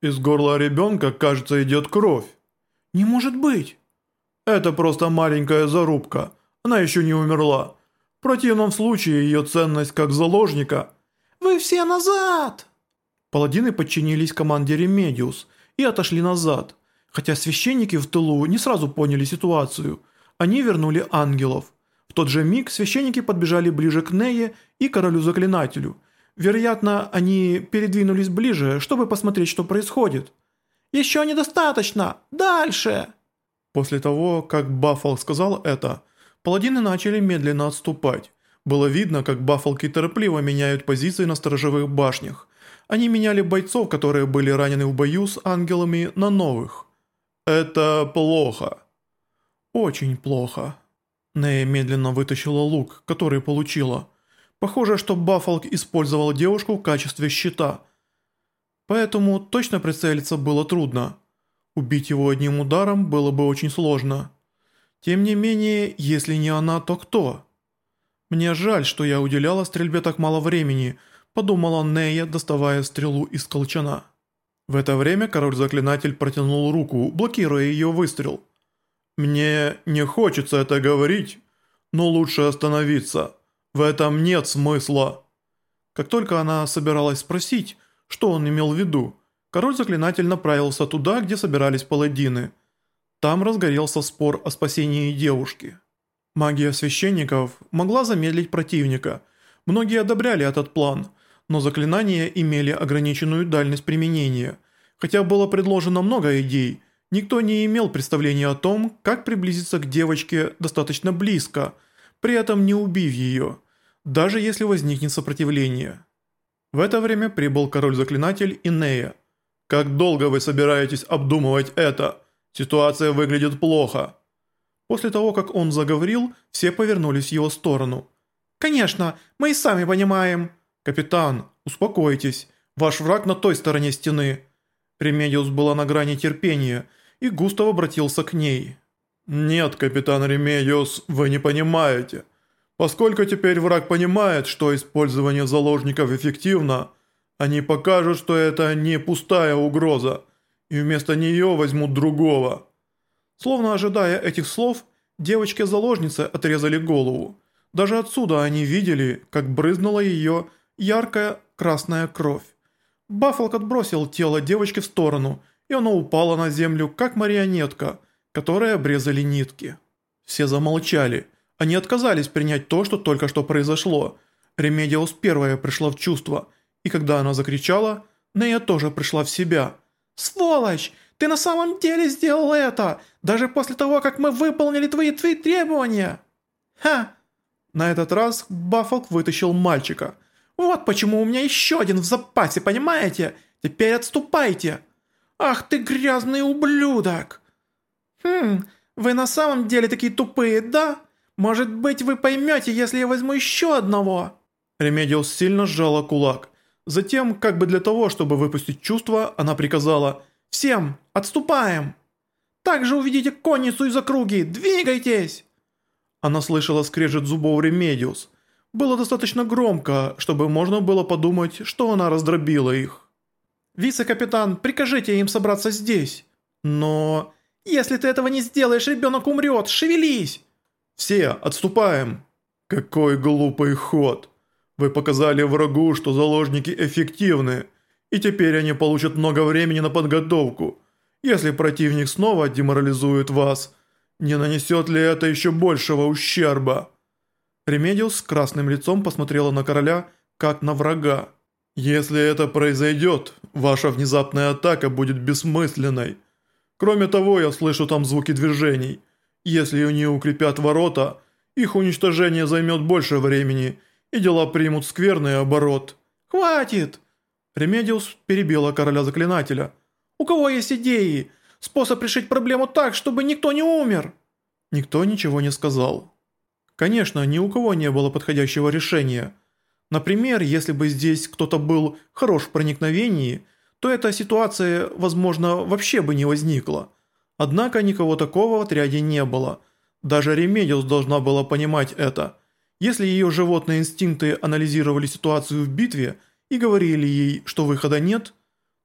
Из горла ребенка, кажется, идет кровь. Не может быть. Это просто маленькая зарубка. Она еще не умерла. В противном случае ее ценность как заложника... Вы все назад! Паладины подчинились команде Ремедиус и отошли назад. Хотя священники в тылу не сразу поняли ситуацию. Они вернули ангелов. В тот же миг священники подбежали ближе к Нее и королю-заклинателю. Вероятно, они передвинулись ближе, чтобы посмотреть, что происходит. «Еще недостаточно! Дальше!» После того, как Баффал сказал это, паладины начали медленно отступать. Было видно, как баффалки торопливо меняют позиции на сторожевых башнях. Они меняли бойцов, которые были ранены в бою с ангелами, на новых. Это плохо. Очень плохо. Нея медленно вытащила лук, который получила. Похоже, что Баффалк использовал девушку в качестве щита. Поэтому точно прицелиться было трудно. Убить его одним ударом было бы очень сложно. Тем не менее, если не она, то кто? Мне жаль, что я уделяла стрельбе так мало времени, подумала Нея, доставая стрелу из колчана. В это время король-заклинатель протянул руку, блокируя ее выстрел. «Мне не хочется это говорить, но лучше остановиться. В этом нет смысла». Как только она собиралась спросить, что он имел в виду, король-заклинатель направился туда, где собирались паладины. Там разгорелся спор о спасении девушки. Магия священников могла замедлить противника. Многие одобряли этот план, но заклинания имели ограниченную дальность применения. Хотя было предложено много идей, никто не имел представления о том, как приблизиться к девочке достаточно близко, при этом не убив ее, даже если возникнет сопротивление. В это время прибыл король-заклинатель Инея. «Как долго вы собираетесь обдумывать это? Ситуация выглядит плохо». После того, как он заговорил, все повернулись в его сторону. «Конечно, мы и сами понимаем». «Капитан, успокойтесь, ваш враг на той стороне стены». Ремедиус была на грани терпения, и Густав обратился к ней. «Нет, капитан Ремедиус, вы не понимаете. Поскольку теперь враг понимает, что использование заложников эффективно, они покажут, что это не пустая угроза, и вместо нее возьмут другого». Словно ожидая этих слов, девочке-заложнице отрезали голову. Даже отсюда они видели, как брызнула ее яркая красная кровь. Баффалк отбросил тело девочки в сторону, и оно упало на землю, как марионетка, которой обрезали нитки. Все замолчали. Они отказались принять то, что только что произошло. Ремедиус первая пришла в чувство, и когда она закричала, Нея тоже пришла в себя. «Сволочь! Ты на самом деле сделал это, даже после того, как мы выполнили твои, твои требования!» «Ха!» На этот раз Баффалк вытащил мальчика. «Вот почему у меня еще один в запасе, понимаете? Теперь отступайте!» «Ах ты грязный ублюдок!» «Хм, вы на самом деле такие тупые, да? Может быть, вы поймете, если я возьму еще одного?» Ремедиус сильно сжала кулак. Затем, как бы для того, чтобы выпустить чувство, она приказала Всем, отступаем! Также уведите конницу из округи, двигайтесь!» Она слышала скрежет зубов Ремедиус. Было достаточно громко, чтобы можно было подумать, что она раздробила их. «Вице-капитан, прикажите им собраться здесь!» «Но...» «Если ты этого не сделаешь, ребенок умрет! Шевелись!» «Все, отступаем!» «Какой глупый ход! Вы показали врагу, что заложники эффективны!» и теперь они получат много времени на подготовку. Если противник снова деморализует вас, не нанесет ли это еще большего ущерба?» Ремедиус с красным лицом посмотрела на короля, как на врага. «Если это произойдет, ваша внезапная атака будет бессмысленной. Кроме того, я слышу там звуки движений. Если они укрепят ворота, их уничтожение займет больше времени, и дела примут скверный оборот». «Хватит!» Ремедиус перебила короля заклинателя. «У кого есть идеи? Способ решить проблему так, чтобы никто не умер?» Никто ничего не сказал. Конечно, ни у кого не было подходящего решения. Например, если бы здесь кто-то был хорош в проникновении, то эта ситуация, возможно, вообще бы не возникла. Однако никого такого в отряде не было. Даже Ремедиус должна была понимать это. Если ее животные инстинкты анализировали ситуацию в битве – и говорили ей, что выхода нет,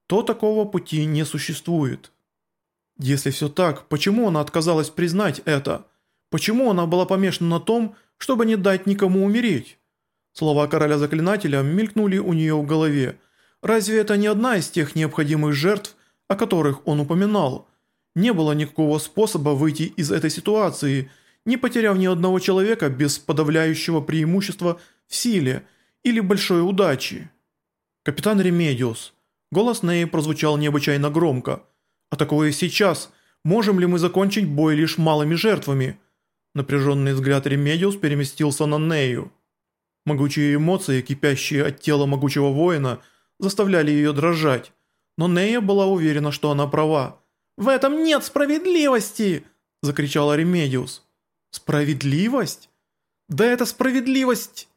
то такого пути не существует. Если все так, почему она отказалась признать это? Почему она была помешана на том, чтобы не дать никому умереть? Слова короля заклинателя мелькнули у нее в голове. Разве это не одна из тех необходимых жертв, о которых он упоминал? Не было никакого способа выйти из этой ситуации, не потеряв ни одного человека без подавляющего преимущества в силе или большой удачи. «Капитан Ремедиус». Голос Неи прозвучал необычайно громко. «А так ли сейчас. Можем ли мы закончить бой лишь малыми жертвами?» Напряженный взгляд Ремедиус переместился на Нею. Могучие эмоции, кипящие от тела могучего воина, заставляли ее дрожать. Но Нея была уверена, что она права. «В этом нет справедливости!» – закричала Ремедиус. «Справедливость? Да это справедливость!»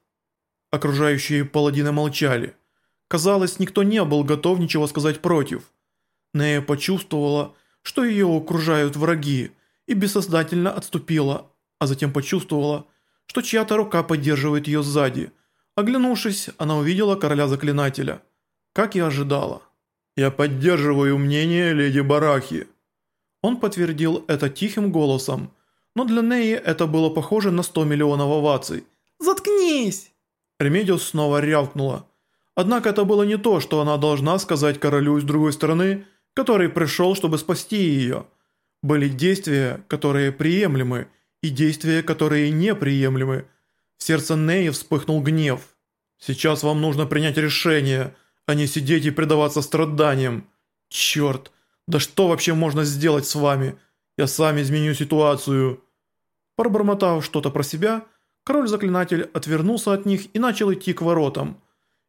Окружающие паладины молчали. Казалось, никто не был готов ничего сказать против. Нея почувствовала, что ее окружают враги, и бессознательно отступила, а затем почувствовала, что чья-то рука поддерживает ее сзади. Оглянувшись, она увидела короля заклинателя. Как и ожидала. «Я поддерживаю мнение леди Барахи». Он подтвердил это тихим голосом, но для Неи это было похоже на 100 миллионов оваций. «Заткнись!» Ремедиус снова рявкнула. Однако это было не то, что она должна сказать королю с другой стороны, который пришел, чтобы спасти ее. Были действия, которые приемлемы, и действия, которые неприемлемы. В сердце Неи вспыхнул гнев. «Сейчас вам нужно принять решение, а не сидеть и предаваться страданиям. Черт, да что вообще можно сделать с вами? Я сам изменю ситуацию». Пробормотав что-то про себя, король-заклинатель отвернулся от них и начал идти к воротам.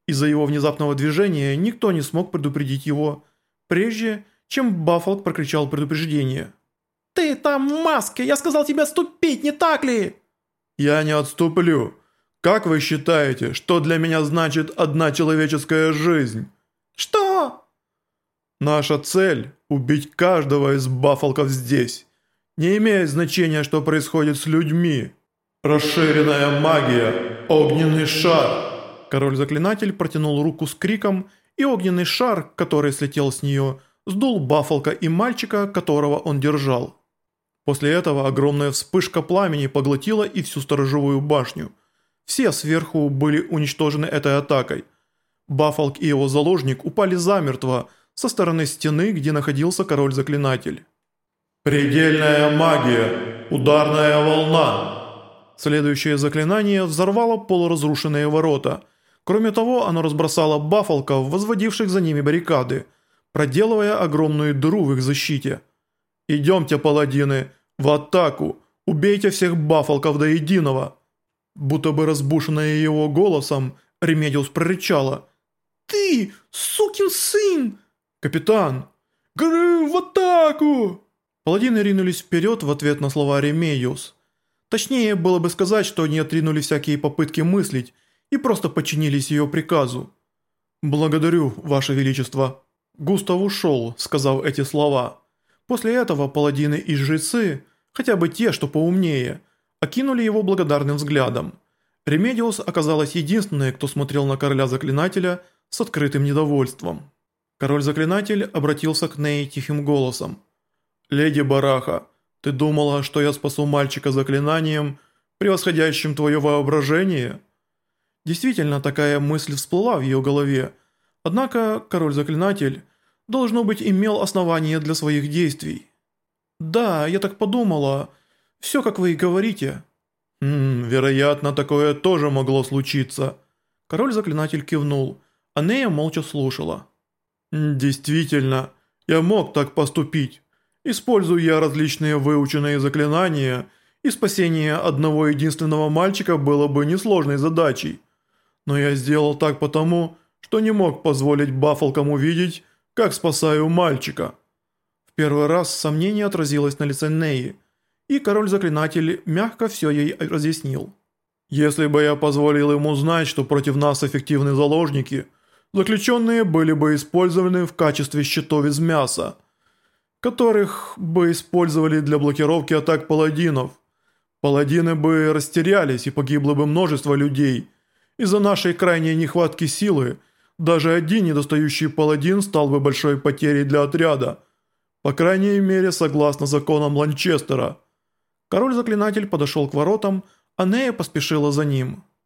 Из-за его внезапного движения никто не смог предупредить его, прежде чем Баффалк прокричал предупреждение. «Ты там в маске! Я сказал тебе отступить, не так ли?» «Я не отступлю. Как вы считаете, что для меня значит одна человеческая жизнь?» «Что?» «Наша цель – убить каждого из баффалков здесь. Не имеет значения, что происходит с людьми. Расширенная магия, огненный шар». Король-заклинатель протянул руку с криком, и огненный шар, который слетел с нее, сдул Баффалка и мальчика, которого он держал. После этого огромная вспышка пламени поглотила и всю сторожевую башню. Все сверху были уничтожены этой атакой. Баффалк и его заложник упали замертво со стороны стены, где находился король-заклинатель. «Предельная магия! Ударная волна!» Следующее заклинание взорвало полуразрушенные ворота – Кроме того, оно разбросало бафалков, возводивших за ними баррикады, проделывая огромную дыру в их защите. «Идемте, паладины, в атаку! Убейте всех бафалков до единого!» Будто бы разбуженная его голосом, Ремедиус прорычала. «Ты, сукин сын!» «Капитан!» «Горы в атаку!» Паладины ринулись вперед в ответ на слова Ремедиус. Точнее, было бы сказать, что они отринули всякие попытки мыслить, и просто подчинились ее приказу. «Благодарю, Ваше Величество». Густав ушел, сказав эти слова. После этого паладины и жрецы, хотя бы те, что поумнее, окинули его благодарным взглядом. Ремедиус оказалась единственной, кто смотрел на короля-заклинателя с открытым недовольством. Король-заклинатель обратился к ней тихим голосом. «Леди Бараха, ты думала, что я спасу мальчика заклинанием, превосходящим твое воображение?» Действительно, такая мысль всплыла в ее голове. Однако король-заклинатель, должно быть, имел основания для своих действий. «Да, я так подумала. Все, как вы и говорите». «Хм, вероятно, такое тоже могло случиться». Король-заклинатель кивнул, а Нея молча слушала. «Действительно, я мог так поступить. Используя я различные выученные заклинания, и спасение одного единственного мальчика было бы несложной задачей. Но я сделал так потому, что не мог позволить Баффалкам увидеть, как спасаю мальчика». В первый раз сомнение отразилось на лице Неи, и король-заклинатель мягко все ей разъяснил. «Если бы я позволил ему знать, что против нас эффективны заложники, заключенные были бы использованы в качестве щитов из мяса, которых бы использовали для блокировки атак паладинов. Паладины бы растерялись и погибло бы множество людей» из-за нашей крайней нехватки силы Даже один недостающий паладин стал бы большой потерей для отряда. По крайней мере, согласно законам Ланчестера. Король-заклинатель подошел к воротам, а Нея поспешила за ним.